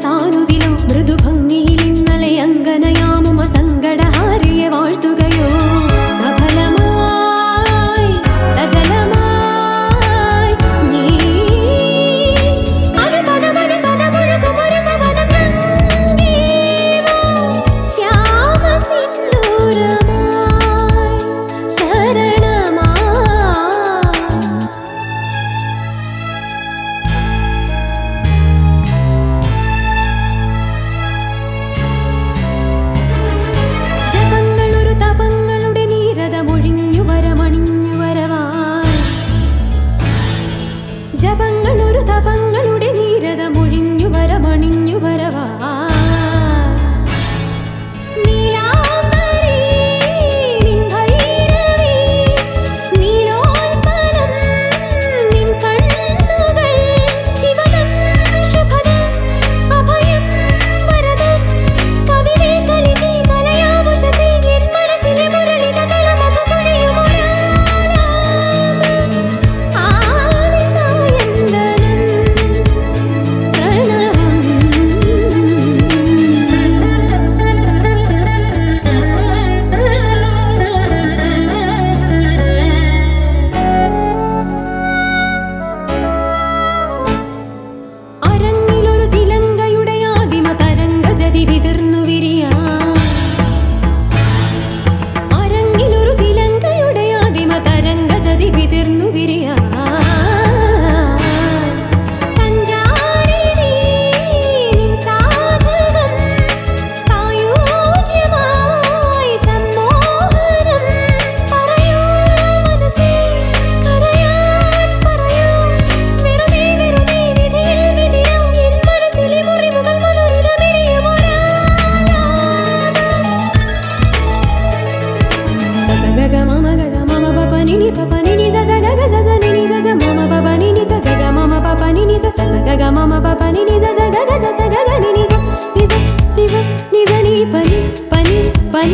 time of